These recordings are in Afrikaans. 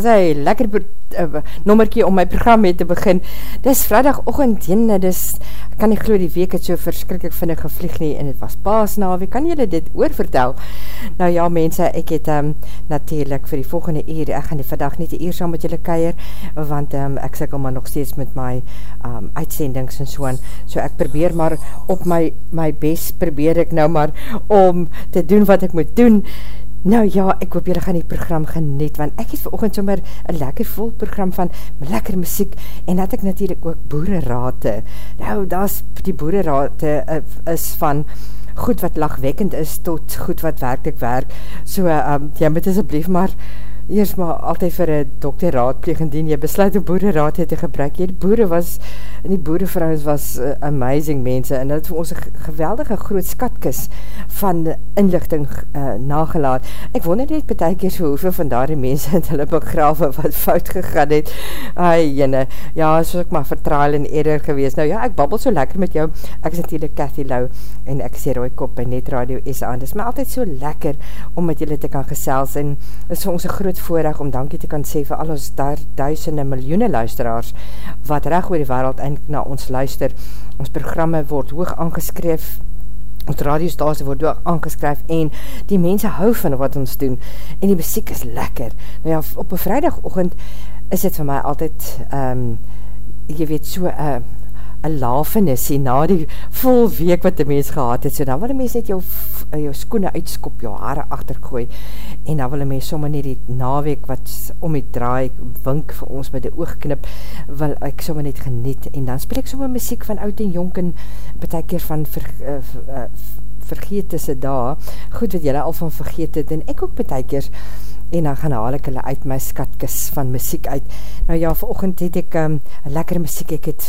as hy lekker uh, nommerkie om my program mee te begin. Dis vrijdag ochend, jyne, dis, kan ek glo die week het so verskrikkelijk vinnig gevlieg nie, en het was paas na, wie kan jylle dit oorvertel? Nou ja, mense, ek het um, natuurlijk vir die volgende eer, ek gaan die vandag nie te eer saam met jylle keier, want um, ek sikkel maar nog steeds met my um, uitsendings en soan, so ek probeer maar op my, my best, probeer ek nou maar om te doen wat ek moet doen, Nou ja, ek hoop julle gaan die program geniet, want ek het verochtend sommer een lekker vol program van lekker muziek, en dat ek natuurlijk ook boererate. Nou, daar is die boererate uh, is van goed wat lachwekkend is, tot goed wat werkelijk werk. So, um, jy moet asblief maar eers maar altyd vir een dokter raadpleeg indien jy besluit om boereraad te gebruik. Die boere was, en die boerevrouws was uh, amazing mense, en het vir ons geweldige groot skatkis van inlichting uh, nagelaat. Ek wonder net betek eers hoeveel van daar die mense in hulle begrawe wat fout gegaan het. Ai, jyne, ja, soos ek maar vertraal en eerder gewees. Nou ja, ek babbel so lekker met jou. Ek is natuurlijk Cathy Lau, en ek sê Roy Kop by Net Radio SA. Het is my altyd so lekker om met julle te kan gesels, en het is vir ons een groot voorrecht om dankie te kan sê vir al ons daar duisende miljoene luisteraars wat recht oor die wereld eindelijk na ons luister. Ons programme word hoog aangeskryf ons radiostasie word ook aangeskryf en die mense hou van wat ons doen en die muziek is lekker. Nou ja, op een vrijdagochtend is dit vir my altyd um, jy weet so uh, een lafenis na die vol week wat die mens gehad het, so dan wil die mens net jou, jou skoene uitskop, jou haare achtergooi, en dan wil die mens sommer net die naweek wat om die draai, wink vir ons met die oogknip, wil ek sommer net geniet, en dan speel ek sommer muziek van oud en jonk, en betek keer van ver, uh, uh, vergeet tussen daar, goed wat jylle al van vergeet het, en ek ook betek keer, en dan gaan haal ek hulle uit my skatkis van muziek uit. Nou ja, vir ochend het ek um, lekker muziek, ek het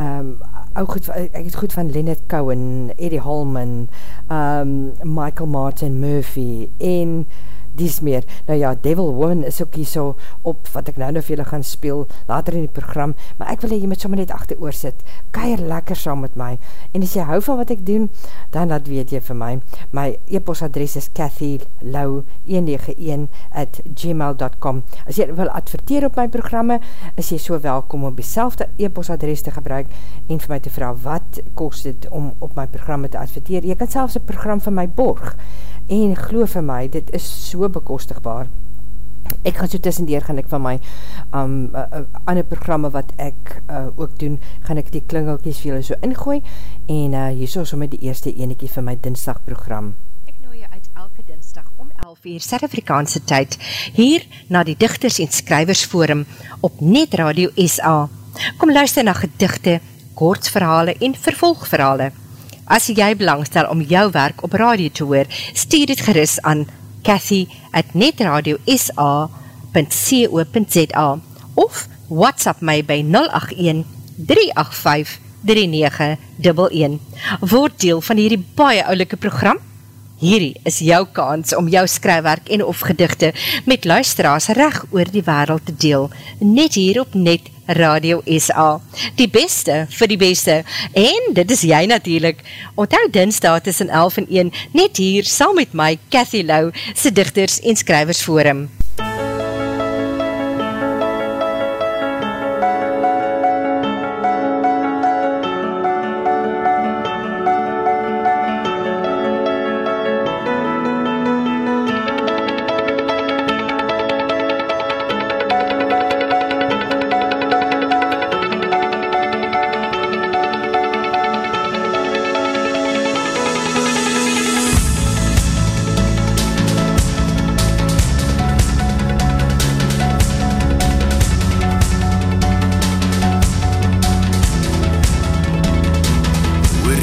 um, ook goed, ek het goed van Leonard Cohen, Eddie Holman, um, Michael Martin Murphy, en dies meer. Nou ja, Devil Woman is ook hier so op wat ek nou nou vir julle gaan speel later in die program, maar ek wil jy met sommer net achter oor sit. Keier lekker saam met my. En as jy hou van wat ek doen, dan laat weet jy vir my. My e-post adres is kathylau191 at gmail.com As jy wil adverteer op my programme, is jy so welkom om die e-post adres te gebruik en vir my te vraag wat kost dit om op my programme te adverteer. Jy kan selfs een program vir my borg en glo vir my, dit is so bekostigbaar. Ek gaan so tussendeer, gaan ek van my um, uh, ander programme wat ek uh, ook doen, gaan ek die klingelkies vir julle so ingooi, en uh, hier so met die eerste enekie van my dinsdag program. Ek nooi jy uit elke dinsdag om 11 uur Suid-Afrikaanse tyd, hier na die Dichters en Skrywers Forum op Net Radio SA. Kom luister na gedichte, kortsverhale en vervolgverhale. As jy belangstel om jou werk op radio te hoor, stuur dit geris aan Cathy at netradiosa.co.za of WhatsApp my by 081 385 3911. Word deel van hierdie baie oulike program. Hierdie is jou kans om jou skrywerk en of gedichte met luisteraars recht oor die wereld te deel. Net hier op Net Radio. SA. Die beste vir die beste. En dit is jy natuurlijk. Onthou dinsdag tussen 11 en 1, net hier, saam met my, Cathy Lau, se dichters en skrywers forum.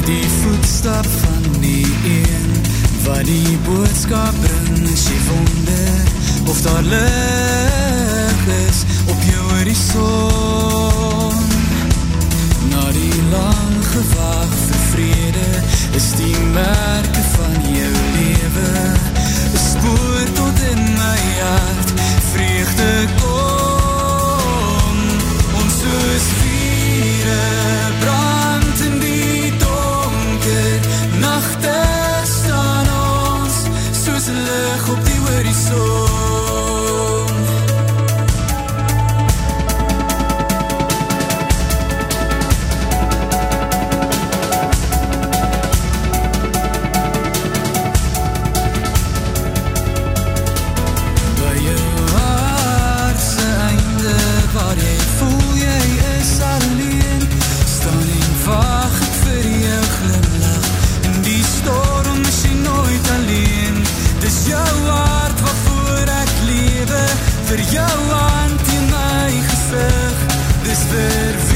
die voetstap van die een Wat die boodskap bring as jy wonder Of daar lig is op jou horizon Na die lang gewaag vir vrede Is die merke van jou lewe Een spoor tot in my hart Vreugde kom. Ons soos vieren brand die vir jou hand in my gezicht dis vir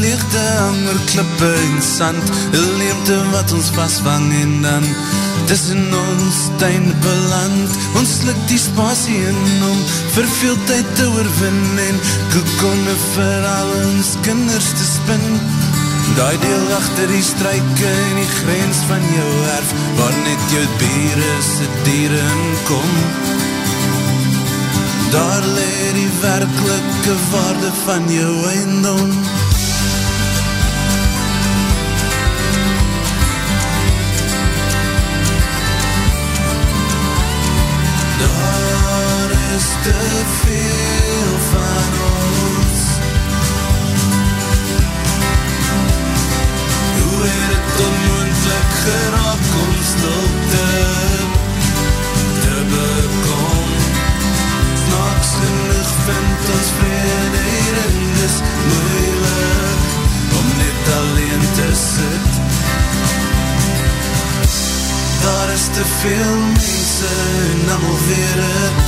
leegte hanger klippe en sand. Een leemte wat ons vastvang en dan Tussen ons tuin beland. Ons slik die spasie in om Verveeldheid te oorwin En koekonde vir al ons kinders te spin. Daai deel achter die struike en die grens van jou erf Waar net jou bieren se dieren kom. Daar leer die werklike waarde van jou eindom te veel mense en allemaal weer het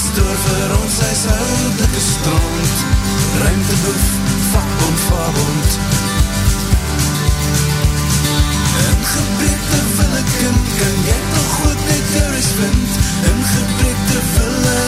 Is door vir ons huishoudelike strand. Ruimteboef, vakbond, vabond. In gebrekte wille kind Kan jy toch ook net jou reis vind? In gebrekte wille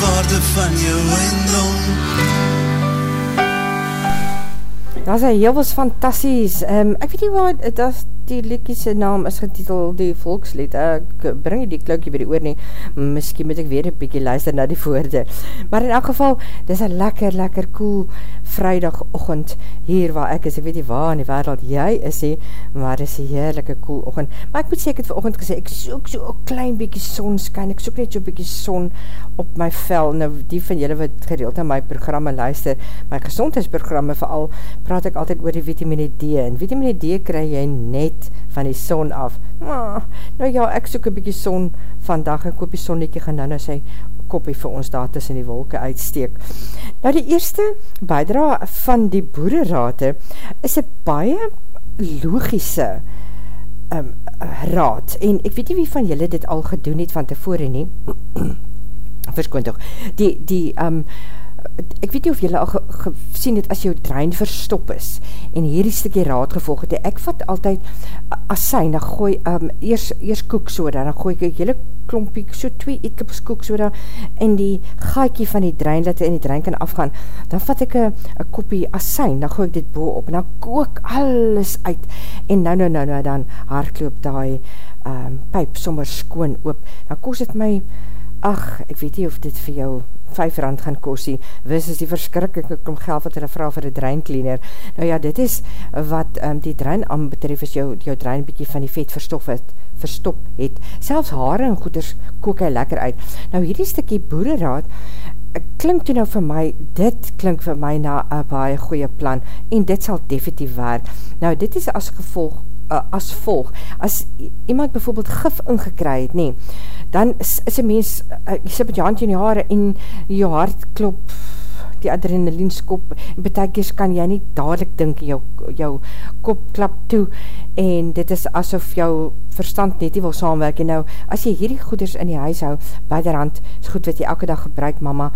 waarde van jou eindom Dat is heel was fantastisch. Um, ek weet nie wat, dat die liedjie naam is getitel die volkslied. Ek bring die kloukje by die oor nie. Miskien moet ek weer 'n bietjie luister na die woorde. Maar in elk geval, dis 'n lekker lekker cool Vrydagoggend hier waar ek is. Ek weet nie waar in die wêreld jy is nie, maar dis 'n heerlike cool oggend. Maar ek moet sê ek het vanoggend gesê ek soek so 'n klein bietjie sonskyn. Ek soek net so 'n bietjie son op my vel. Nou die van julle wat gereeld na my programme luister, my gesondheidsprogramme veral, praat ek altyd oor die Vitamiene D. En Vitamiene D kry jy net net van die son af. Maar, nou ja, ek soek een bykie son vandag, ek koop die sonnetje gaan nou nou sy koppie vir ons daar tussen die wolke uitsteek. Nou die eerste bijdra van die boererate is een baie logische um, raad, en ek weet nie wie van julle dit al gedoen het van tevore nie, verskoon toch, die, die, um, ek weet nie of jylle al gesien het as jou drein verstop is en hierdie stikkie raad gevolg het, ek vat altyd asijn, dan gooi um, eers, eers koek soda, dan gooi ek jylle klompie, so twee eetkippels koek soda en die gaaikie van die drein, dat in die drein kan afgaan, dan vat ek een kopie asijn, dan gooi ek dit boe op en dan kook alles uit. En nou nou nou nou dan hardloop die um, pyp sommer skoon oop, dan koos het my ach, ek weet nie of dit vir jou 5 rand gaan kosie, wis is die verskrikkelike kom geld wat hulle vraag vir die dreincleaner. Nou ja, dit is wat um, die drein aan betref as jou, jou drein bykie van die vet verstof het, verstop het. Selfs haare en goeders kook hy lekker uit. Nou hierdie stikkie boereraad, klink toe nou vir my, dit klink vir my na een baie goeie plan, en dit sal definitief werk. Nou dit is as gevolg, uh, as volg, as iemand bijvoorbeeld gif ingekry het, nee, dan is, is een mens, uh, jy sit met jou hand in die haare en jou hart klop, die adrenaline skop, en betekens kan jy nie dadelijk dink, jou, jou kop klap toe, en dit is asof jou verstand net nie wil saamwerk, en nou, as jy hierdie goeders in die huis hou, rand, is goed wat jy elke dag gebruik, mama,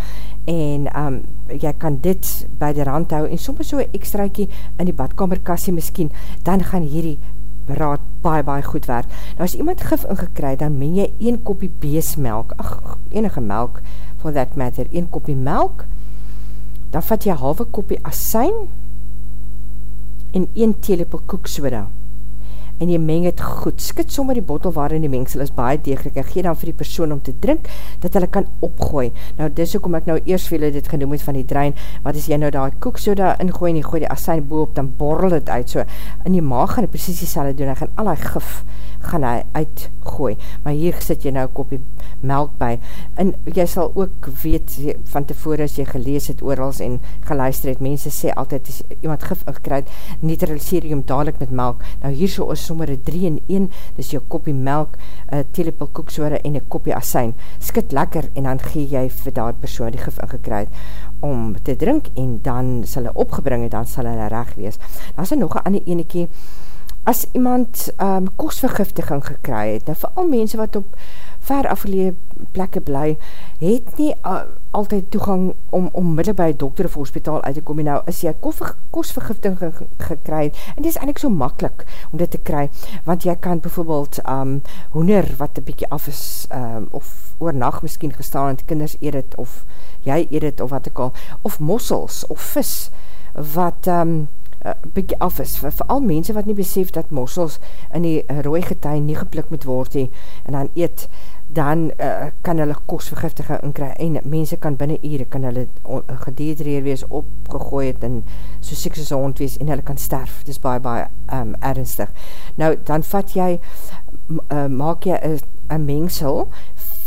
en um, jy kan dit rand hou, en soms so ekstraakie in die badkamerkassie miskien, dan gaan hierdie beraad baie, baie goed werk. Nou as iemand gif ingekry, dan men jy een kopie beesmelk, ach, enige melk, for that matter, een kopie melk, dan vat jy halve kopie asijn, en een teelepel koeksoda, en jy meng het goed, skit sommer die bottel waarin die mengsel is. Baie degelijk, en gee dan vir die persoon om te drink, dat hulle kan opgooi. Nou, dis ook om ek nou eers vir dit genoem het van die drein, wat as jy nou daar koek so daar ingooi, en jy gooi die asijn boop, dan borrel het uit, so in die maag gaan die precies die doen, en gaan al die gif, gaan hy uitgooi. Maar hier sit jy nou kopie melk by. En jy sal ook weet van tevore as jy gelees het oorals en geluister het, mense sê altyd, as iemand gif ingekruid, neutraliseer jy hom dadelijk met melk. Nou hier so is sommer een 3 in 1, dus jou kopie melk, een telepel koeksore en een kopie asijn. Skit lekker en dan gee jy vir daar persoon die gif ingekruid om te drink en dan sal hy opgebring en dan sal hy recht wees. Dan is nog een ander enekie, as iemand um, kostvergiftiging gekry het, nou vooral mense wat op ver afgeleide plekke bly, het nie uh, altyd toegang om onmiddellik by dokter of hospitaal uit te kom, en nou is jy kostvergiftiging gekry het, en dit is eindelijk so makkelijk om dit te kry, want jy kan bijvoorbeeld um, hoender wat een bykie af is, um, of oor nacht miskien gestaan, en kinders eet het, of jy eet het, of wat ek al, of mossels, of vis, wat um, uh, bykie af is, vir, vir al mense wat nie besef dat mossels in die rooi getuin nie geplik moet word he, en dan eet, dan uh, kan hulle kostvergiftige inkry, en mense kan binnen ure, kan hulle gededreer wees, opgegooi het, en so siek soos hond wees, en hulle kan sterf, dit is baie, baie um, ernstig. Nou, dan vat jy uh, maak jy een mengsel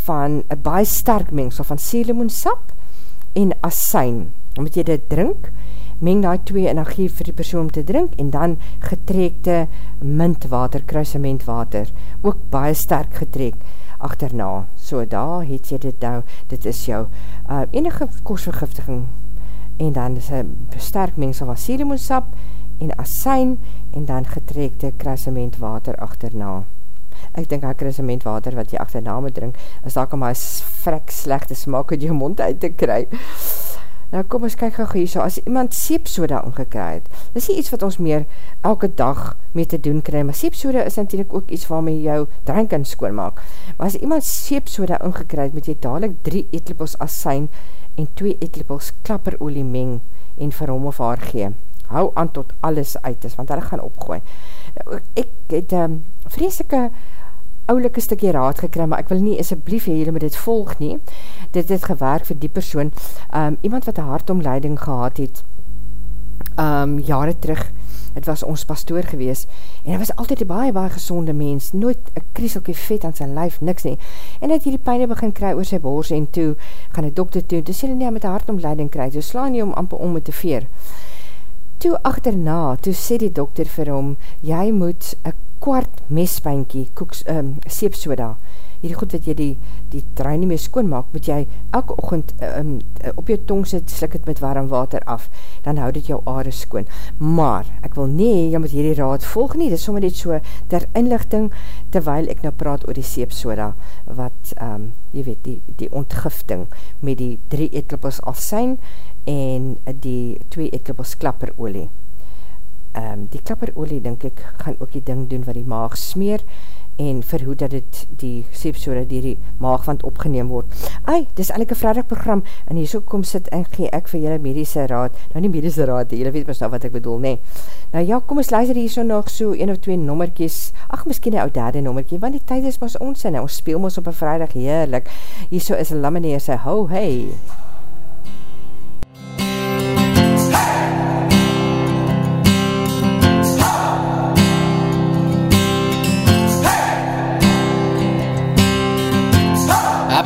van een baie sterk mengsel van selemoensap en asijn. Dan moet jy dit drink, meng die twee en dan geef vir die persoon om te drink en dan getrekte mintwater, kruisementwater, ook baie sterk getrek achterna. So daar het jy dit nou, dit is jou uh, enige kostvergiftiging en dan is een sterk mengsel van selemoensap en asijn en dan getrekte kruisementwater achterna. Ek dink hy kruisementwater wat jy achterna moet drink, is daar kan maar vrek slechte smaak uit jou mond uit te kry. Nou kom ons kyk gauw hier so, as iemand seepsoda ingekry het, dis nie iets wat ons meer elke dag mee te doen kry, maar seepsoda is natuurlijk ook iets waarmee jou drank kan skoonmaak. Maar as iemand seepsoda ingekry het, moet jy dadelijk 3 eetlepels asijn en 2 eetlepels klapperolie meng en vir hom of haar gee. Hou aan tot alles uit is, want hulle gaan opgooi. Nou, ek het um, vreselike oulike stukje raad gekry, maar ek wil nie asjeblief jy met dit volg nie. Dit het gewerk vir die persoon, um, iemand wat een hartomleiding gehad het, um, jare terug, het was ons pastoor gewees, en hy was altyd een baie, baie gezonde mens, nooit een krieselkie vet aan sy lijf, niks nie, en hy het hierdie pijne begin kry oor sy bors, en toe gaan die dokter toe, toe sê hy nie met die hartomleiding kry, toe slaan nie om amper om met te veer. Toe achterna, toe sê die dokter vir hom, jy moet een kwart mespijnkie, koeks, um, seepsoda, hierdie goed wat jy die, die trein nie meer skoon maak, moet jy elke ochend um, op jou tong sit, slik het met warm water af, dan houd het jou aarde skoon. Maar, ek wil nie, jy moet hierdie raad volg nie, dit is sommer net so ter inlichting, terwyl ek nou praat oor die seepsoda, wat, um, jy weet, die, die ontgifting, met die drie eetlippels alsijn, en die twee eetlippels klapperolie um, die klapperolie, denk ek, gaan ook die ding doen wat die maag smeer, en verhoed dat het die seepsore die die maagwand opgeneem word. Ai, dis eindelijk een vrijdag program, en hier so kom sit en gee ek vir julle medische raad, nou nie medische raad, julle weet mis nou wat ek bedoel, nee. Nou ja, kom ons luister hier so nog so een of twee nommerkies, ach, miskien een ou derde nommerkie, want die tyd is mas ons en ons speel ons op een vrijdag heerlik. Hier so is een lammeneer sy, ho, hey. I've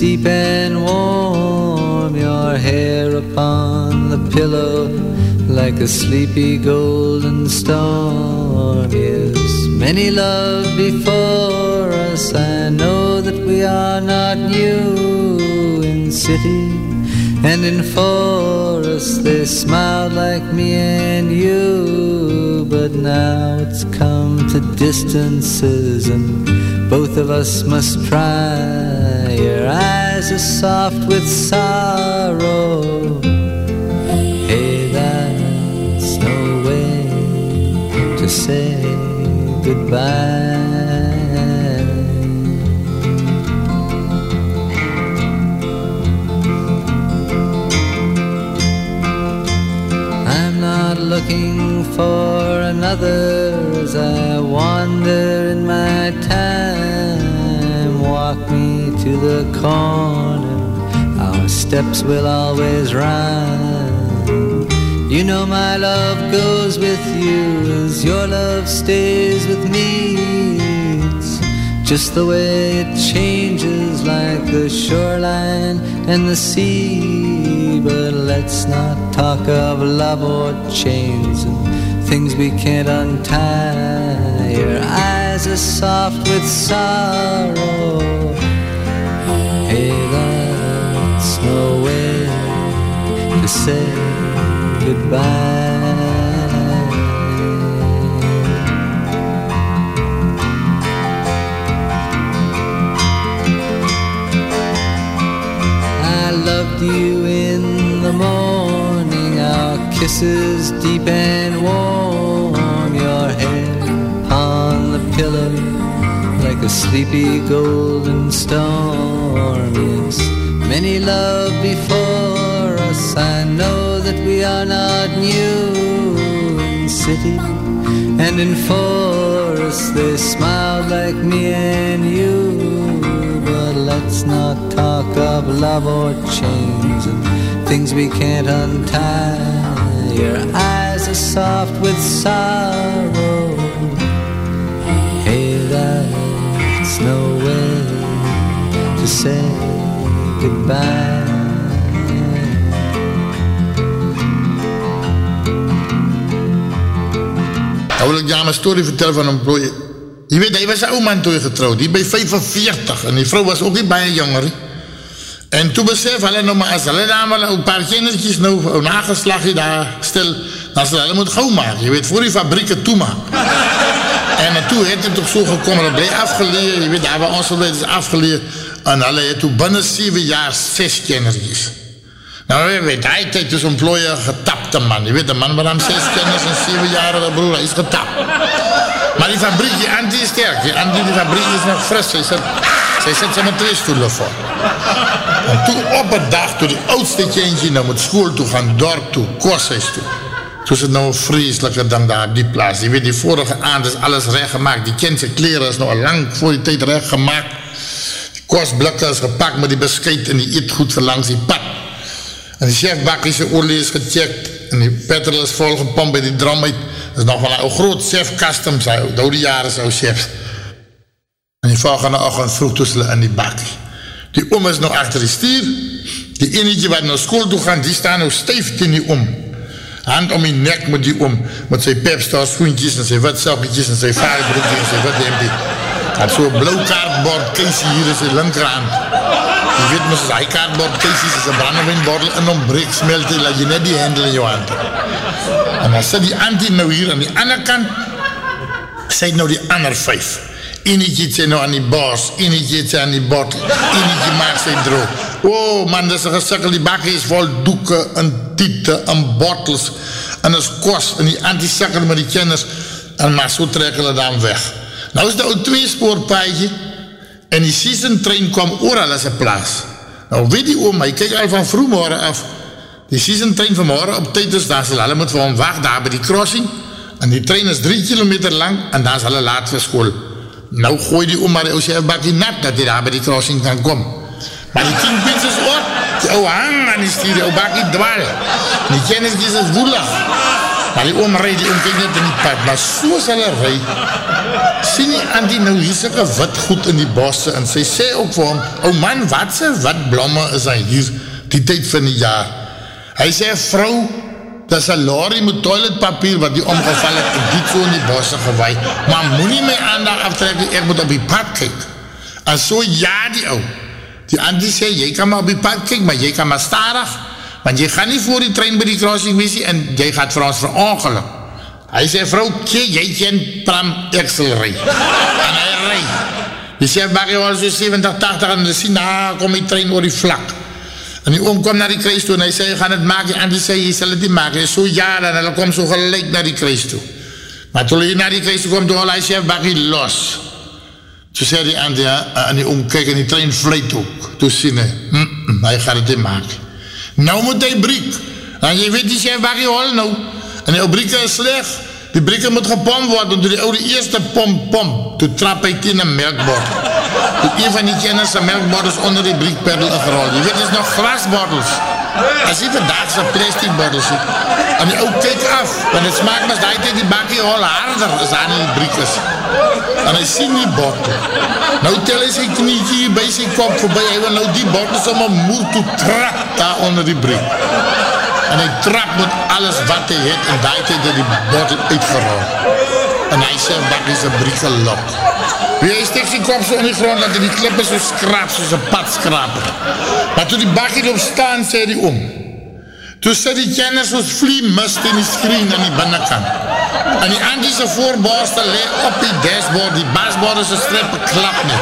Deep and warm, your hair upon the pillow like a sleepy golden storm. Yes, many love before us. I know that we are not new in city and in forest. They smiled like me and you, but now it's come to distances and both of us must try. Eyes are soft with sorrow. Hey, that's no way to say goodbye. I'm not looking for another as I wander in my time. To the corner, our steps will always rhyme. You know my love goes with you as your love stays with me. It's just the way it changes like the shoreline and the sea. But let's not talk of love or chains and things we can't untie. Your eyes are soft with sorrow. Say goodbye. I loved you in the morning, our kisses deep and warm, your hair upon the pillow like a sleepy golden storm. Yes, many love before us. I know that we are not new in city and in forest. They smiled like me and you. But let's not talk of love or chains and things we can't untie. Your eyes are soft with sorrow. Hey, that's no way to say goodbye. Nou wil ik jou een story vertellen van een broer. Je weet, hij was een oude man toen hij getrouwd. Die bij 45 en die vrouw was ook niet bij jonger. he. En toen besef hulle nou maar, as hulle maar een paar kindertjes nou een nageslagje daar stil, dan hulle moet gauw maken. Je weet, voor die fabrieken toemaken. En toen heeft het toch zo gekomen, dat bleef afgeleerd. Je weet, daar waar ons is afgeleerd. En hulle het toen binnen zeven jaar zes kindertjes. Nou, weet, hij heeft dus een plooie getapte man. Je weet, de man waar hem zes kinders en zeven jaar, broer, is getapt. Maar die fabriek, die Anti is sterk. Die Anti, die fabriek is nog fris. Zij zit, zij ze met twee stoelen voor. En toen op een dag, toen die oudste kindje nou moet school toe gaan, dorp toe, kosthuis toe. Toen is het nou een vreselijke dan daar die plaats. Je weet, die vorige aand is alles recht gemaakt. Die kind zijn kleren is al lang voor die tijd recht gemaakt. Die is gepakt met die beschuit en die eet goed verlangs die pad. En die chef bakkie zijn olie is gecheckt. En die petrol is volgepompt bij die drum uit. Dat is nog wel een groot chef customs. Hij, door die jaren zo chef. En die volgende ochtend vroeg tussen hulle in die bakkie. Die oom is nog achter die stier. Die enige wat naar school toe gaan, die staan nou stijf in die oom. Hand om die nek met die oom. Met zijn pepstar schoentjes en zijn wat sokketjes en zijn vaderbroekje en zijn wat hempie. Hij had zo'n blauw kaartbord Casey hier in zijn linkerhand. Je weet mos as hy kaartbord Casey is 'n brandewijnbottel in hom breek smelt jy laat jy net die hendel in jou hand. En dan sit die antie nou hier aan die ander kant. Sy het nou die ander vyf. Enetjie het sy nou aan die baas, enetjie het sy aan die bottel, enetjie maak sy droog. O oh, man, dis 'n gesukkel, die bakkie is vol doeke en tiete en bottels en is kos en die antie sukkel met die kinders en maar so trek hulle dan weg. Nou is daar 'n twee spoorpaadjie En die season train kwam oral as 'n plaas. Nou weet die oom, hy kyk al van vroegmôre af. Die season train van môre op tyd is daar, sal hulle moet vir hom wag daar by die crossing. En die trein is 3 km lank en dan is hulle laat vir skool. Nou gooi die oom maar die sy bakkie nat dat hy daar by die crossing kan kom. Maar die kingpins is op. Die ou hang aan die stuur, die ou bakkie dwal. Die kennisjes is woelig. Maar die oom rij, die oom kijk net in die pad, maar soos hulle rij, sien die Andy nou hier sikke wit goed in die bosse, en sy sê ook vir hom, o man, wat sy wat blomme is hy hier, die tyd van die jaar. Hy sê, vrou, dat is een lorry met toiletpapier wat die omgeval het, en die so in die bosse gewaai, maar moet nie my aandag aftrek, ek moet op die pad kyk. En so ja die ou, die Andy sê, jy kan maar op die pad kyk, maar jy kan maar starig, want jy gaan nie voor die trein by die crossing wees en jy gaat vir ons verongeluk. Hy sê, vrouwtje, jy ken tram Excel rij. En hy rij. Die sê, bak jy al so 70, 80 en sien, daar kom die trein oor die vlak. En die oom kom na die kruis toe en hy sê, jy gaan het maak, en die sê, jy sal het nie maak. Hy so ja, en hulle kom so gelijk na die kruis toe. Maar toe hy na die kruis toe kom, toe hy sê, bak jy los. Toe sê die ander, ja, en die oom kyk en die trein vluit ook. Toe sien hy, mm, mm, hy gaat het nie maak. Nou moet hy briek. En jy weet die bak jy hol nou. En die brieke is sleg. Die brieke moet gepomp word, en toe die oude eerste pomp pomp, toe trap hy teen een melkbord. Toe een van die kennis een melkbord is onder die briekperdel ingerol. Je weet, het is nog glasbordels. As jy vandaag sy plastic bordels het, en die oude kyk af, want het smaak mas die tijd die bakkie al harder as aan die briek is. En hy sien die bordel. Nou tel hy sy knietje hier by sy kop voorbij, hy wil nou die bordel som een moer toe trap daar onder die briek en hy trap met alles wat hy het en die tijd het die bottle uitgerol en hy sê wat is een briek gelok wie hy steek sy kop so in die grond dat hy die klippe so skraap soos een pad skraap maar toe die bakkie op staan sê die om toe sê die kennis soos vlie mist in die screen aan die binnenkant. En die angie sy voorborste le op die dashboard die basboard is een strepe klap nie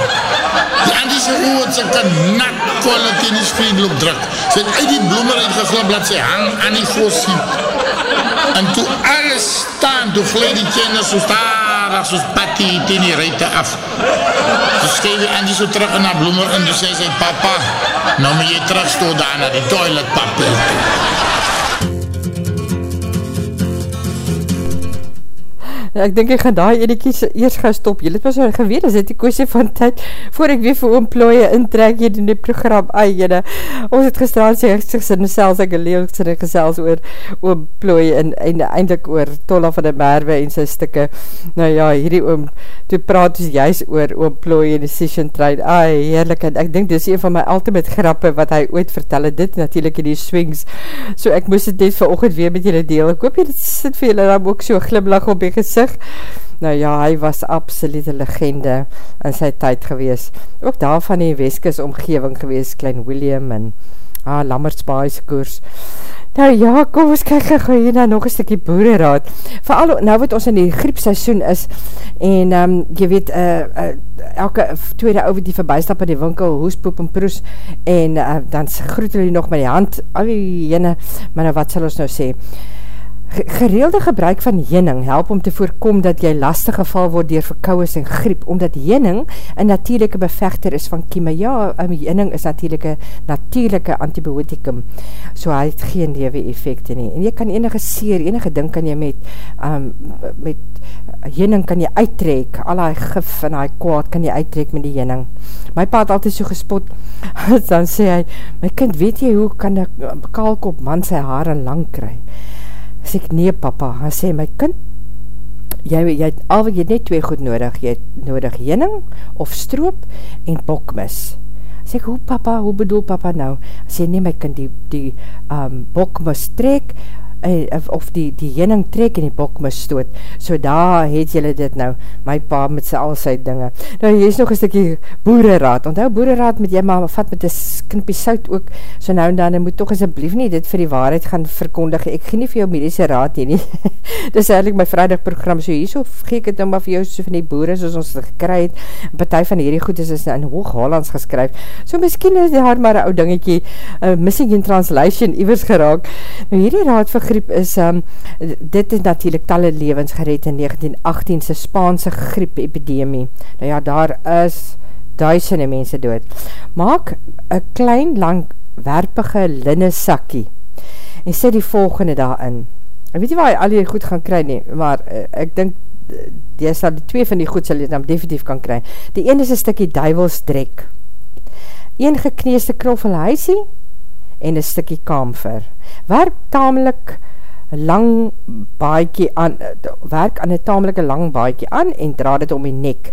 die angie sy oor het sy kan nat quality in die screen loop druk. Sy het uit die bloemer uitgeglip dat sy hang aan die voorsien en toe alles staan toe glij die kennis so starig soos patty ten die ruite af. Toe skreef die Angie so terug in haar bloemer en toe sê sy papa nou moet jy terugstoot daar na die toilet papier ek dink ek gaan daai ediekies eers gaan stop, jy het maar so geweet, is dit die kwestie van tyd, voor ek weer vir oomplooie intrek hier in die program, ai jyde, ons het gestraal sy gezichts en selfs ek leeuks en gesels oor oomplooie en, en eindelijk oor Tolla van die Merwe en sy stikke, nou ja, hierdie oom, toe praat ons juist oor oomplooie en die session trein, ai heerlijk, en ek dink dit is een van my ultimate grappe wat hy ooit vertel, dit natuurlijk in die swings, so ek moest het net vir oogend weer met julle deel, ek hoop jy dit sit vir julle dan ook so glimlach op jy gezicht, terug. Nou ja, hy was absolute legende in sy tyd gewees. Ook daar van die Weskes omgeving gewees, Klein William en ah, Lammertsbaais koers. Nou ja, kom ons kyk gauw hierna nog een stukkie boereraad. Vooral nou wat ons in die griepseisoen is en um, jy weet, uh, uh, elke tweede ouwe die voorbijstap in die winkel, hoespoep en proes en uh, dan groet hulle nog met die hand, al die jene, maar nou wat sal ons nou sê? Gereelde gebruik van jening help om te voorkom dat jy lastig geval word dier verkouwes en griep, omdat jening een natuurlijke bevechter is van kieme. Ja, um, jening is natuurlijke, natuurlijke antibioticum, so hy het geen lewe effecte nie. En jy kan enige seer, enige ding kan jy met, um, met jening kan jy uittrek, al die gif en die kwaad kan jy uittrek met die jening. My pa het altyd so gespot, dan sê hy, my kind, weet jy hoe kan die kaalkop man sy haare lang kry? Sê ek, nee papa, hy sê, my kind, jy, jy, al wat jy net twee goed nodig, jy het nodig jening, of stroop, en bokmis. Sê ek, hoe papa, hoe bedoel papa nou? Sê, nee my kind, die, die um, bokmis trek, of die, die jening trek en die bok misstoot, so daar het jylle dit nou, my pa met sy al sy dinge. Nou, jy is nog een stukkie boereraad, onthou boereraad met jy maar vat met een knippie sout ook, so nou en dan, en moet toch asjeblief nie dit vir die waarheid gaan verkondig, ek gee nie vir jou medische raad hier nie, dit is eigenlijk my vrijdag program, so hier so gee ek het nou maar vir jou so van die boere, soos ons het gekry het, partij van hierdie goed is, is in hoog Hollands geskryf, so miskien is die haar maar een ou dingetje, uh, missing in translation, iwers geraak, nou hierdie raad vir griep is, um, dit is natuurlijk talle levens gered in 1918 se Spaanse griep epidemie. Nou ja, daar is duisende mense dood. Maak een klein langwerpige linne sakkie en sê die volgende daarin. Ek weet nie waar jy al die goed gaan kry nie, maar uh, ek dink jy sal die twee van die goed sal jy dan definitief kan kry. Die ene is een stikkie duivelsdrek. Een gekneeste kroffelhuisie en een stikkie kamfer. Werk tamelijk lang baiekie aan, werk aan een tamelike lang baiekie aan en dra dit om die nek.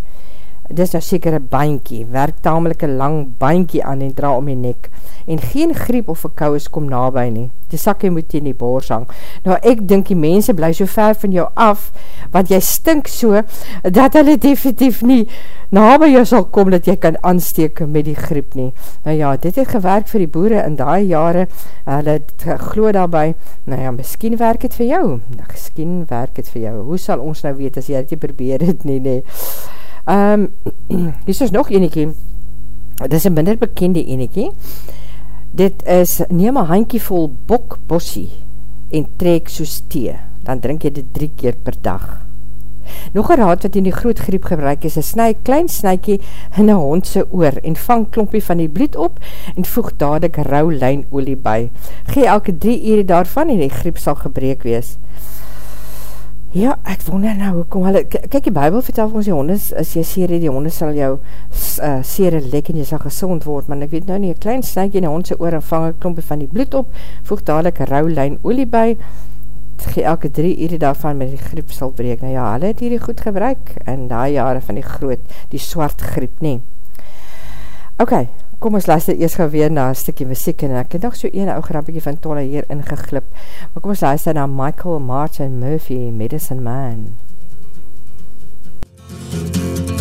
Dis nou seker een bainkie, werk tamelike lang bainkie aan en dra om die nek. En geen griep of verkouwes kom nabij nie. Die sakkie moet in die boors hang. Nou ek dink die mense bly so ver van jou af, want jy stink so, dat hulle definitief nie nabij jou sal kom, dat jy kan aansteek met die griep nie. Nou ja, dit het gewerk vir die boere in die jare, hulle het glo daarby, nou ja, miskien werk het vir jou, nou, miskien werk het vir jou, hoe sal ons nou weet, as jy dit probeer het nie, nie. Um, hier is nog eniekie, dit is een minder bekende eniekie, dit is, neem een handkie vol bokbossie, en trek soos thee, dan drink jy dit drie keer per dag. Nog een raad wat in die groot griep gebruik is, is snu klein snuikie in een hondse oor en vang klompie van die bloed op en voeg dadelijk rauw lijnolie by. Gee elke drie ure daarvan en die griep sal gebreek wees. Ja, ek wonder nou, hoekom hulle, kyk die bybel vertel ons die honde, as jy sere, die honde sal jou uh, sere lek en jy sal gezond word, maar ek weet nou nie, een klein snuikie in die hondse oor en vang een klompie van die bloed op, voeg dadelijk rauw lijnolie by, elke drie uur daarvan met die griep sal breek. Nou ja, hulle het hierdie goed gebruik in die jare van die groot, die swart griep nie. Ok, kom ons luister eers gaan weer na een stukje muziek en ek het nog so een ou grapje van Tolle hier ingeglip. Maar kom ons luister na Michael Martin Murphy, Medicine Man. MUZIEK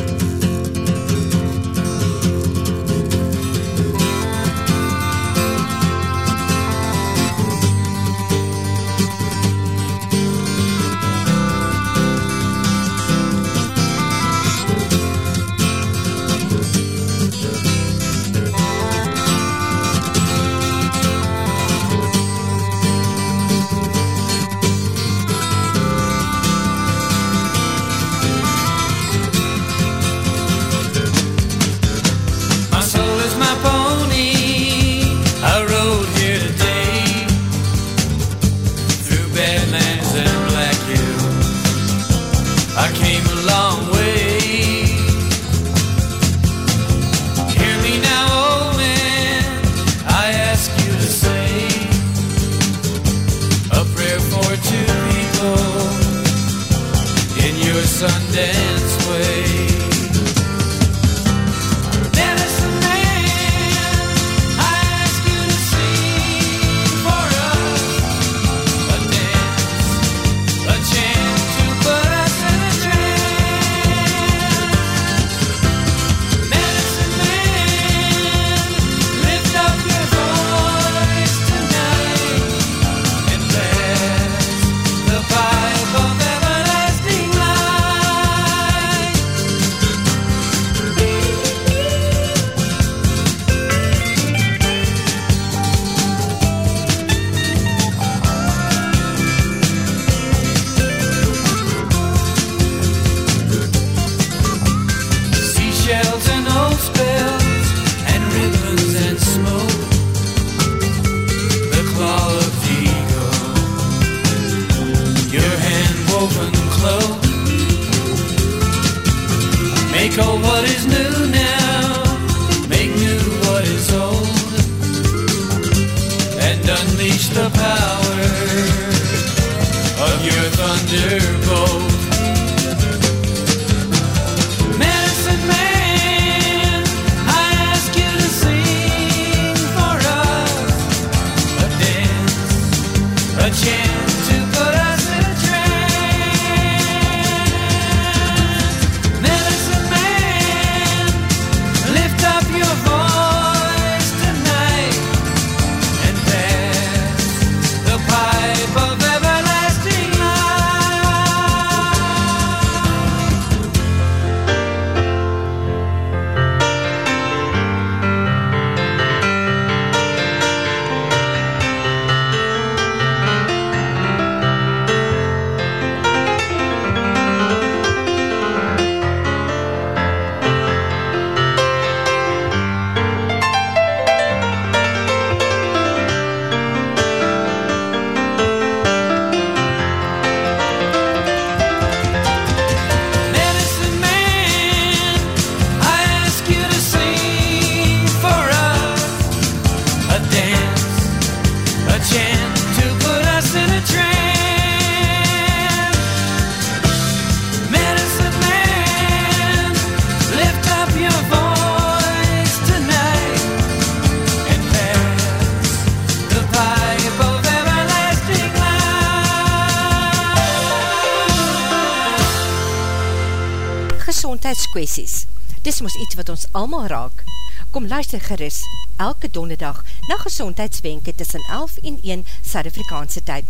luister geris, elke donderdag na gezondheidswenke tussen 11 en 1 Suid-Afrikaanse tyd.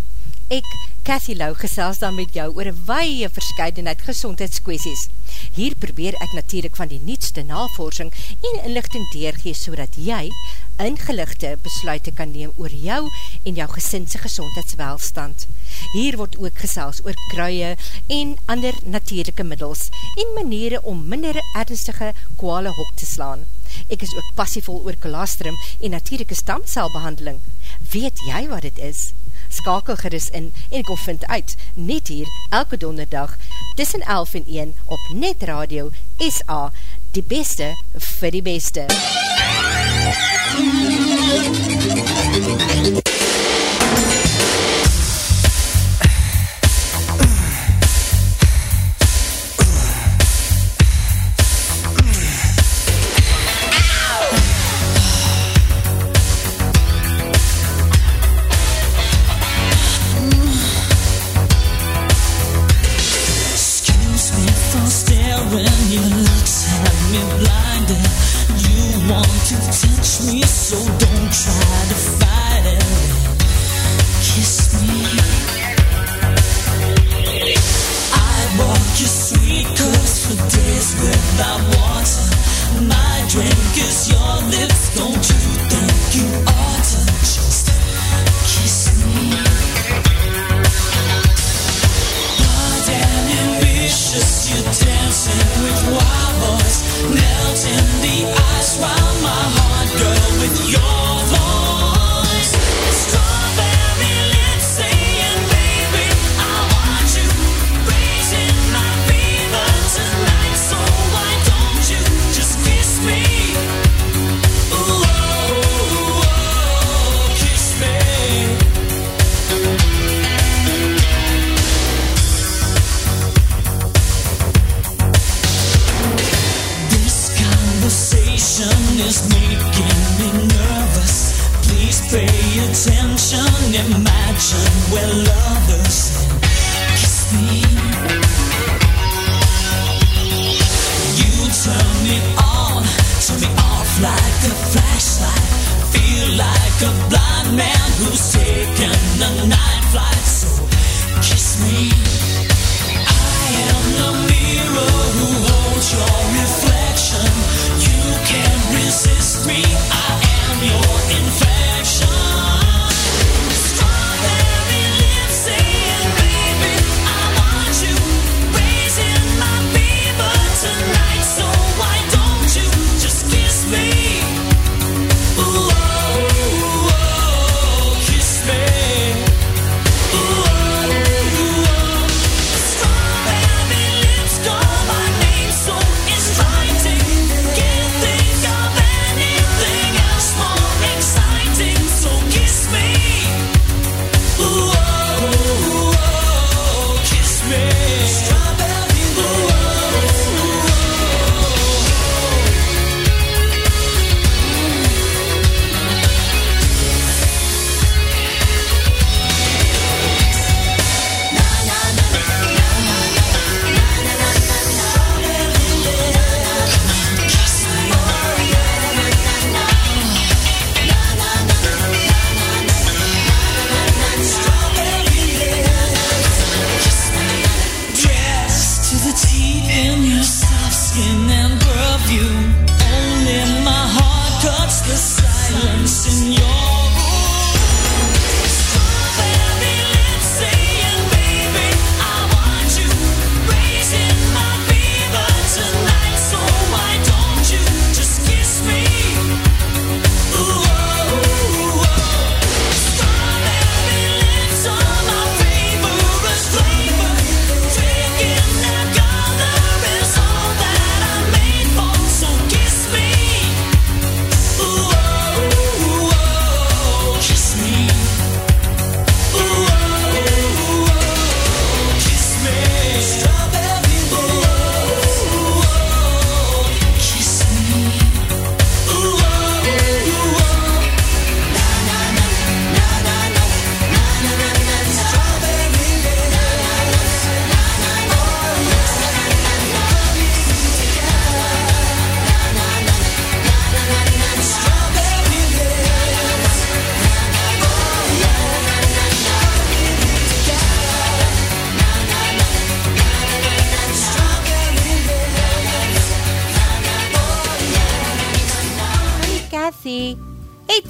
Ek, Cathy Lau, gesels dan met jou oor een weie verscheidenheid gezondheidskwesties. Hier probeer ek natuurlijk van die nietste navorsing en inlichting deurgees, so dat jy ingelichte besluite kan neem oor jou en jou gesinse gezondheidswelstand. Hier word ook gesels oor kruie en ander natuurlijke middels en maniere om minder ernstige kwale hok te slaan. Ek is ook passievol oor kolostrum en natuurlijke stamcelbehandeling. Weet jy wat het is? Skakel gerus in en kom vind uit, net hier, elke donderdag, tussen 11 en 1 op Net Radio SA, die beste vir die beste. MUZIEK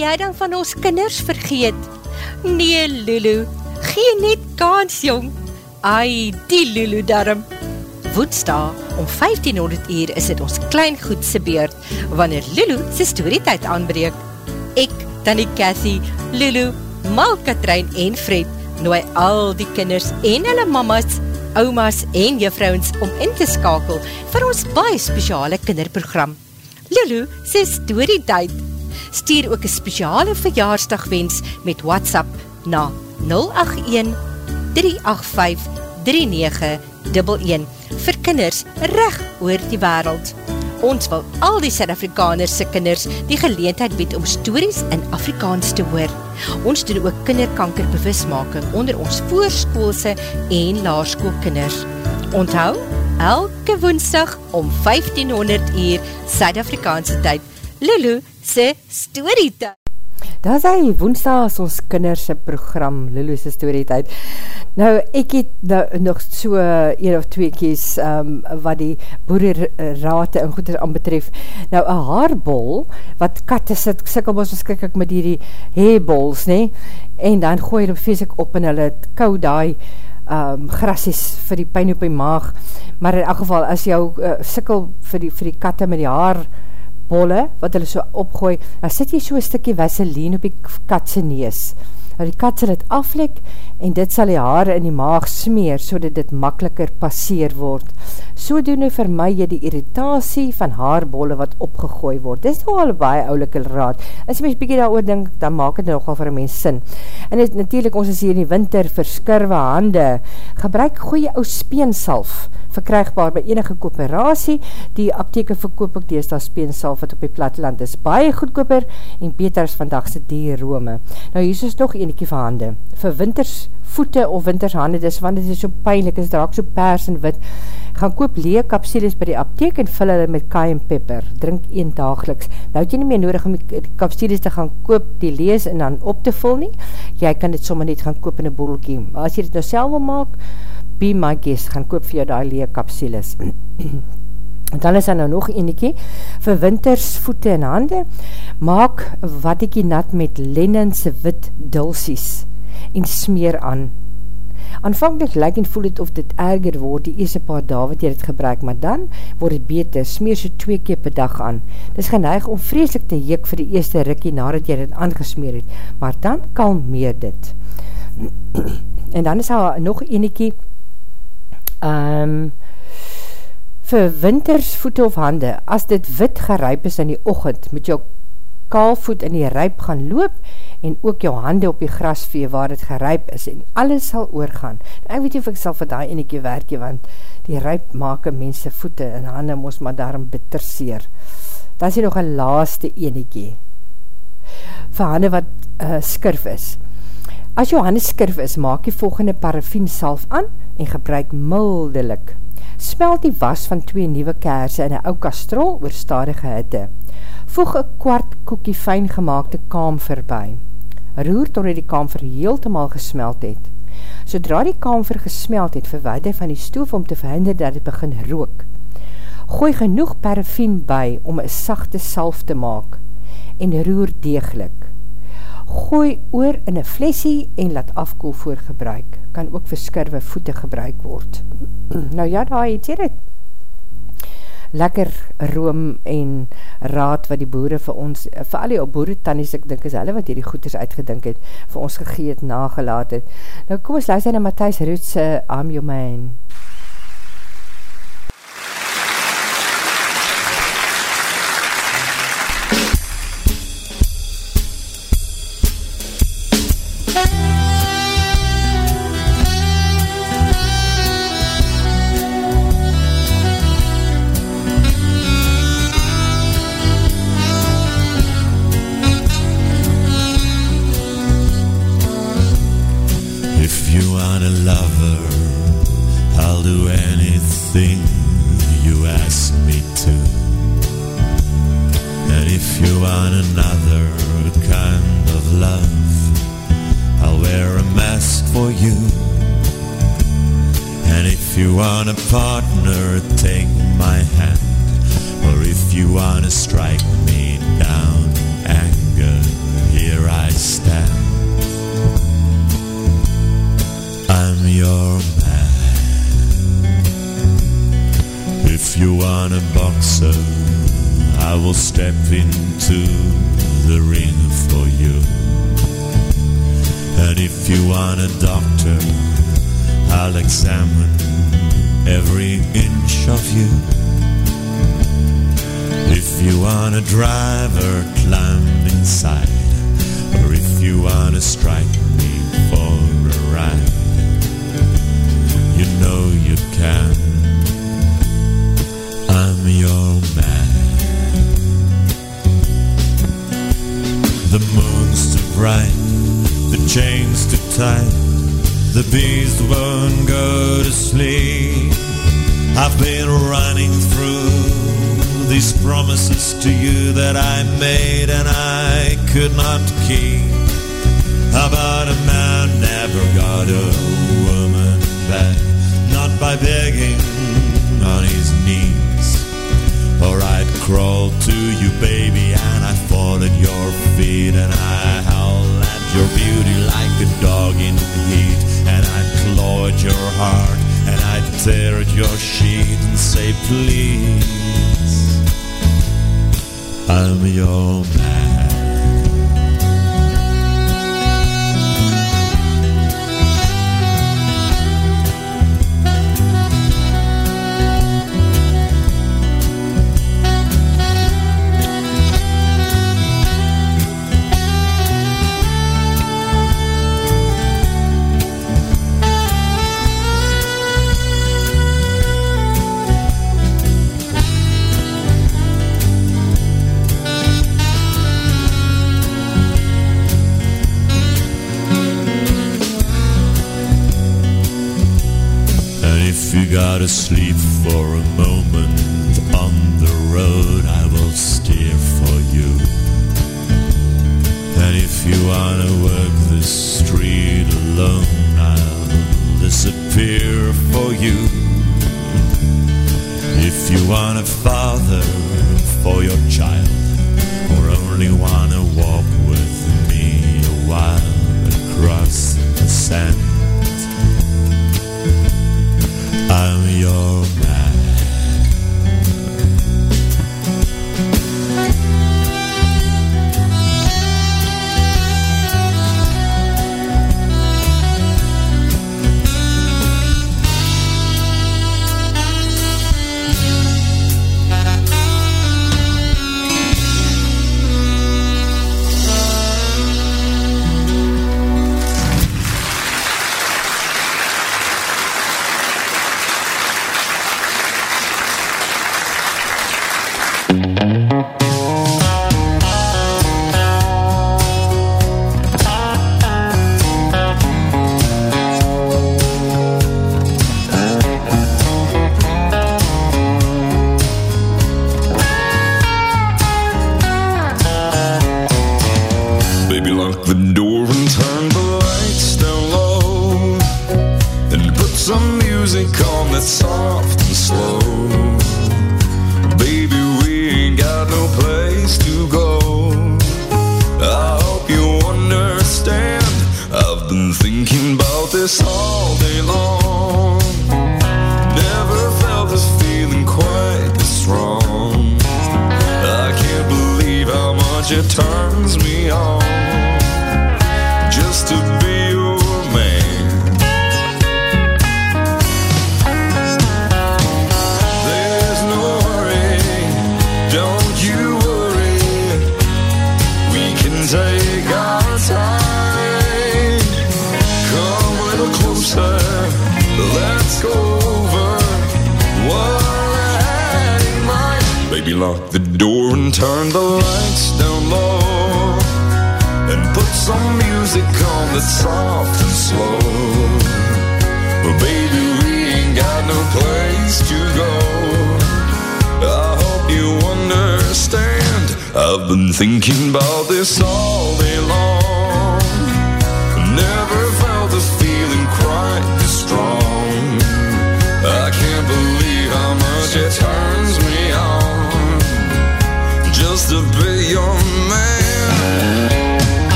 jy dan van ons kinders vergeet? Nee, Lulu, gee net kans, jong. Ai, die Lulu darm. Woensdag om 1500 uur is het ons klein goedse beurt, wanneer Lulu sy storytijd aanbreek. Ek, Tanny Cathy, Lulu, Mal Katrein en Fred nooi al die kinders en hulle mamas, oumas en juffrouwens om in te skakel vir ons baie speciale kinderprogram. Lulu sy storytijd. Stuur ook een speciale verjaarsdagwens met WhatsApp na 081 385 3911 vir kinders reg oor die wereld. Ons wil al die Suid-Afrikanerse kinders die geleentheid bied om stories in Afrikaans te hoor. Ons doen ook kinderkanker bewusmaking onder ons voorskoolse en laarskoolkinders. Onthou, elke woensdag om 1500 uur Suid-Afrikaanse tyd, Lulu se storytyd. Daar is hy woensdag as ons kinderse program, Lulu's Storytijd. Nou, ek het nou, nog so een of twee kies um, wat die boererrate en goeders aanbetref. Nou, een haarbol, wat katte sit, sikkel ons beskik ek met die heebols, ne? En dan gooi hulle feest op en hulle kou daai um, grasies vir die pijn op die maag. Maar in elk geval, as jou uh, sikkel vir die, vir die katte met die haar, bolle, wat hulle so opgooi, dan sit jy so een stikkie vaseline op die katse nees. Nou die kat sal het aflek en dit sal die haare in die maag smeer so dat dit makkeliker passeer word. So doen vir my jy die irritatie van haarbolle wat opgegooi word. Dit is nou al baie oulike raad. As jy mys bykie daar oor denk, dan maak het nogal vir mens sin. En het, natuurlijk, ons is hier in die winter verskirwe hande. Gebruik goeie ou speensalf verkrygbaar by enige kooperatie. Die apteke verkoop ook dees daar speensalf wat op die platteland is. Baie goedkoper en beter as vandagse dierrome. Nou hier is nog enetjie vir hande. Vir winters voete of winters hande, dis want dit is so pijnlik, is draak so pers en wit. Gaan koop lee kapsules by die apteek en vul hulle met en pepper. Drink een dageliks. Nou het jy nie meer nodig om die kapsules te gaan koop, die lees en dan op te vul nie. Jy kan dit sommer net gaan koop in een boedelkie. Maar as jy dit nou self wil maak, be my guest, gaan koop vir jou die lee kapsules. dan is daar nou nog eniekie, vir winters voete en hande, maak wat ekie nat met lennense wit dulsies en smeer aan. Aanvankelijk lyk en voel het of dit erger word die eerste paar dae wat jy dit gebruik, maar dan word het beter, smeer so twee keer per dag aan. Dit is geneig om vreselik te heek vir die eerste rikkie nadat jy dit aangesmeer het, maar dan kalmeer dit. en dan is daar nog eniekie, um, vir winters voete of hande, as dit wit geryp is in die ochend, met jou kaalvoet in die ryp gaan loop, en ook jou hande op die grasvee waar dit geryp is, en alles sal oorgaan. En ek weet nie of ek sal vir die eniekie werkie, want die ryp maak mense voete en hande moes maar daarom bitterseer. Dan is hier nog een laaste eniekie. Vir hande wat uh, skirf is. As jou hande skirf is, maak die volgende paraffien salf aan, en gebruik mildelik smelt die was van twee nieuwe kerse in een ou kastrol oor stadige hitte. Voeg een kwart koekie fijn gemaakte kaamver by. Roer tot die kaamver heeltemaal gesmelt het. Sodra die kaamver gesmelt het, verwaad hy van die stoof om te verhinder dat het begin rook. Gooi genoeg paraffien by om een sachte salf te maak en roer deeglik. Gooi oor in een flessie en laat afkoel voor gebruik. Kan ook vir skirwe voete gebruik word. nou ja, daar het jy dit. Lekker room en raad wat die boere vir ons, vir al die boere tannies, ek dink is hulle wat hierdie goeders uitgedink het, vir ons gegeet, nagelaat het. Nou kom ons luister na Matthijs Roetse, I'm your man. to you that I made and I could not keep. How about a man never got a woman back? Not by begging on his knees. Or I'd crawl to you, baby, and I fall at your feet and I howl at your beauty like a dog in the heat. And I'd claw at your heart and I'd tear at your sheet and say, please. I'm your man. gotta sleep for a moment on the road I will steer for you. And if you wanna work this street alone, I'll disappear for you. If you want a father for your child, or only one your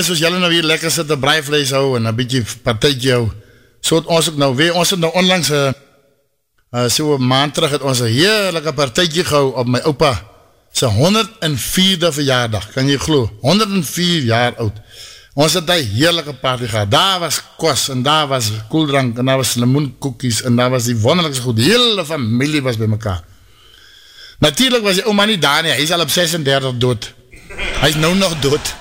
Vrienden, soos julle nou weer lekker sit en braaivlees hou en een bytje partijtje hou, so het ons ook nou weer, ons het nou onlangs uh, uh, so een maand terug het ons een heerlijke partijtje gehou op my opa sy 104de verjaardag, kan jy glo, 104 jaar oud. Ons het die heerlijke party gehad, daar was kos en daar was koeldrank en daar was limoenkoekies en daar was die wonderlijkste goed, hele familie was by mekaar. Natuurlijk was die oma nie daar nie, hy is al op 36 dood. Hy is nou nog dood.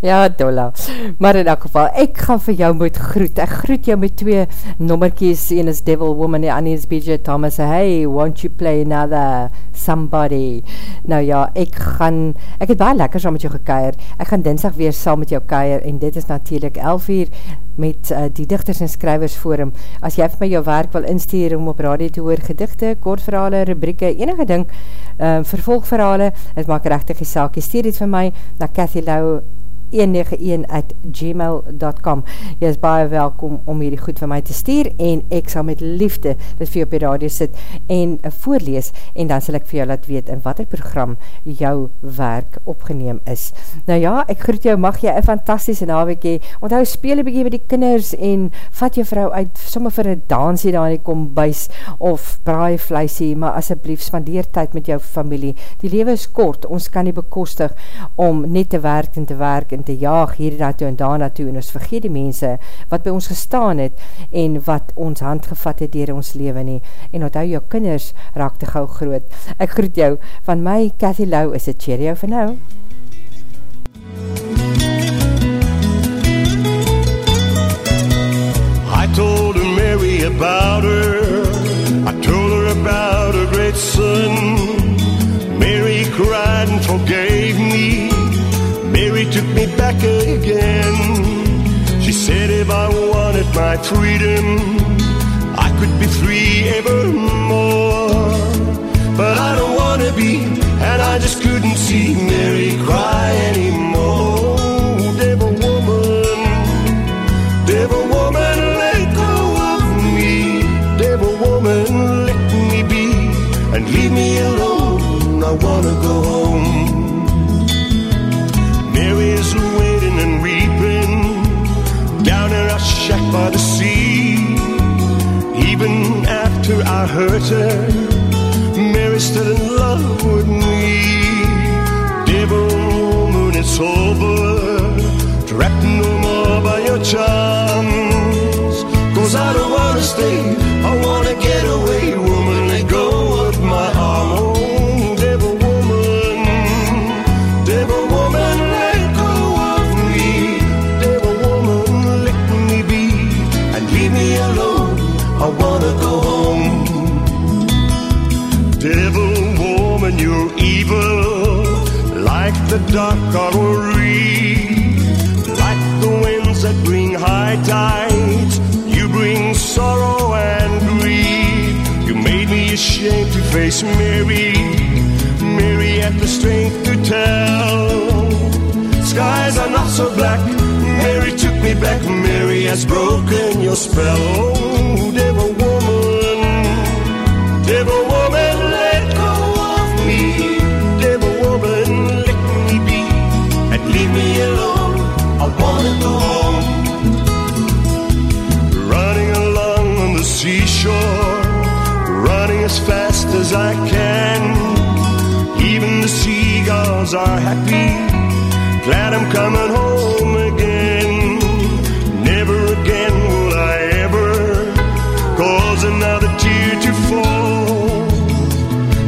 Ja, Dolla. Maar in elk geval, ek gaan vir jou moet groet. Ek groet jou met twee nommerkies. Een is Devil Woman, die ander is BJ Thomas. Hey, won't you play another somebody? Nou ja, ek gaan, ek het baie lekker saam met jou gekeier. Ek gaan dinsdag weer saam met jou keier en dit is natuurlijk 11 uur met uh, die Dichters en Skrywers Forum. As jy vir my jou werk wil instuur om op radio te hoor, gedichte, kortverhale, rubrieke, enige ding, uh, vervolgverhale, het maak rechtig die saak. Stuur dit vir my na Cathy Lau 191 at gmail.com Jy is baie welkom om hierdie goed vir my te stuur en ek sal met liefde dit vir jou op die radio sit en uh, voorlees en dan sal ek vir jou laat weet in wat program jou werk opgeneem is. Nou ja, ek groet jou, mag jy een fantastische naweek hee, onthou speel een bykie met die kinders en vat jou vrou uit, somme vir een dansie daar in die kombuis of braai vleisie, maar asjeblief spandeer tyd met jou familie. Die lewe is kort, ons kan nie bekostig om net te werk en te werk en te jaag hier naartoe en daar naartoe en ons vergeet die mense wat by ons gestaan het en wat ons hand gevat het dier ons leven nie. En onthou jou kinders raak te gauw groot. Ek groet jou, van my Cathy Lau is het cheerio vir nou. I told her Mary about her. I told her about her great son. Mary cried and forgave me. Mary took me back again. She said if I wanted my freedom, I could be free evermore. But I don't wanna be, and I just couldn't see Mary cry anymore. After I hurt her, Mary's still in face Mary. Mary had the strength to tell. Skies are not so black. Mary took me back. Mary has broken your spell. Are happy. Glad I'm coming home again. Never again will I ever cause another tear to fall.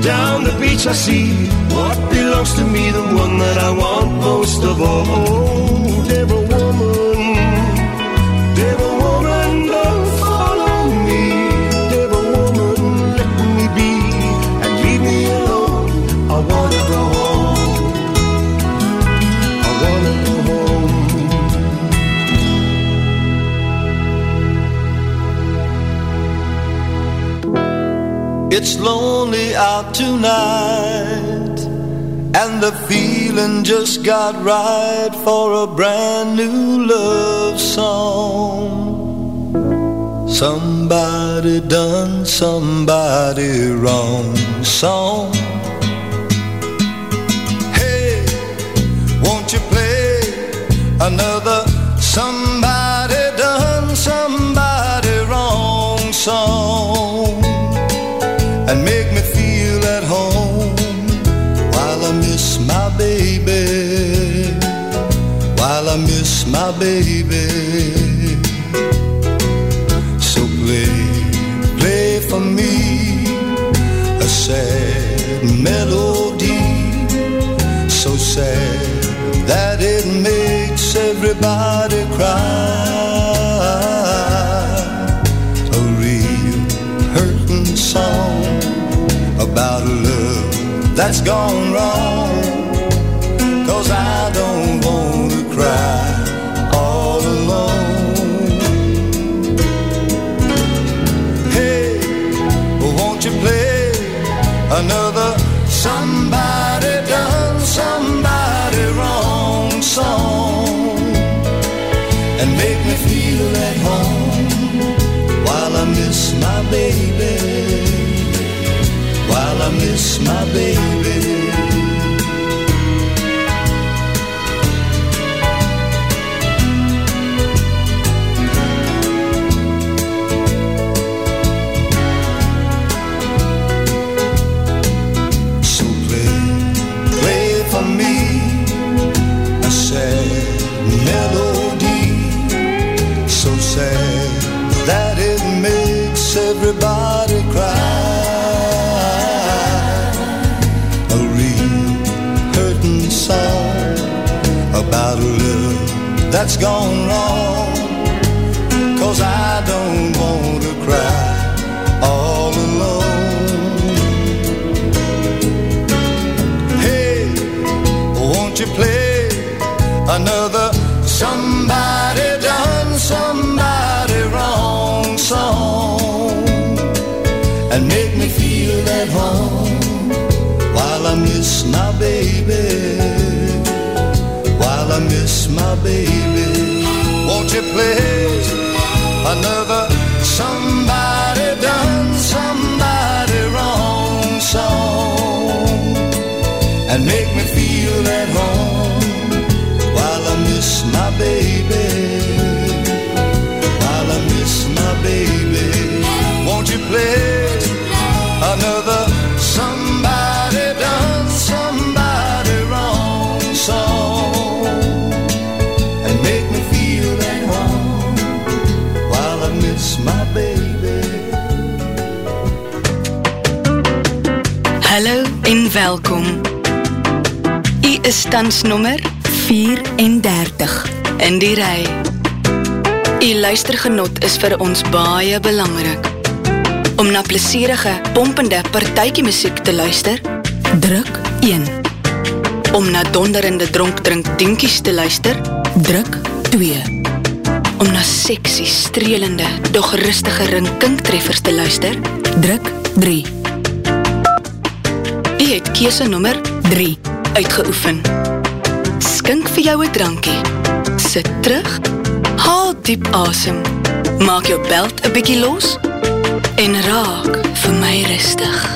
Down the beach I see what belongs to me, the one that I want most of all. It's lonely out tonight, and the feeling just got right for a brand new love song. Somebody done somebody wrong song. Hey, won't you play another I miss my baby. So play, play for me a sad melody, so sad that it makes everybody cry. A real hurting song about a love that's gone wrong. My baby while I miss my baby. That's gone wrong. Cause I don't want to cry all alone. Hey, won't you play another somebody done somebody wrong song and make me feel at home while I miss my baby while I miss my baby play another somebody done somebody wrong song. And make me feel at home while I miss my baby. While I miss my baby. Won't you play another Hallo en welkom. U is tans nommer 34 in die rij. U luistergenot is vir ons baie belangrik. Om na plesierige, pompende partijkie muziek te luister, druk 1. Om na donderende dronkdrink dinkies te luister, druk 2. Om na seksie, strelende, doch rustige rinkinktreffers te luister, druk 3. Keese nummer 3 uitgeoefen. Skink vir jou een drankie. Sit terug, haal diep asem, maak jou belt een bykie los en raak vir my rustig.